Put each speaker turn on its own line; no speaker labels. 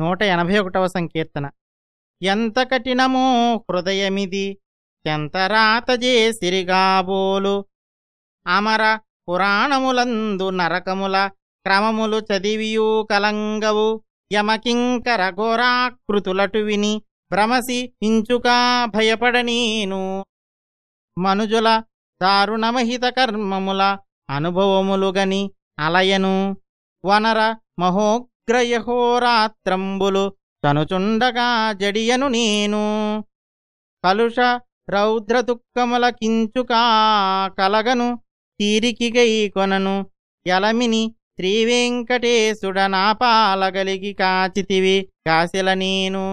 నూట ఎనభై ఒకటవ సంకీర్తన. ఎంత కఠినమో హృదయమిది ఎంతరాత చేసిరిగాబోలు అమర పురాణములందు నరకముల క్రమములు చదివియూ కలంగవు. యమకింకర ఘోరాకృతులటు విని భ్రమసి ఇంచుకా భయపడనీను మనుజుల దారుణమహిత కర్మముల అనుభవములుగని అలయను. వనర మహోగ్రయహోరాత్రంబులు తనుచుండగా జడియను నేను. కలుష రౌద్రదుఃఖముల కించుకా కలగను తీరికిగై కొనను ఎలమిని శ్రీవెంకటేశుడనాపాలగలిగి కాచితివి కాశిల నేను.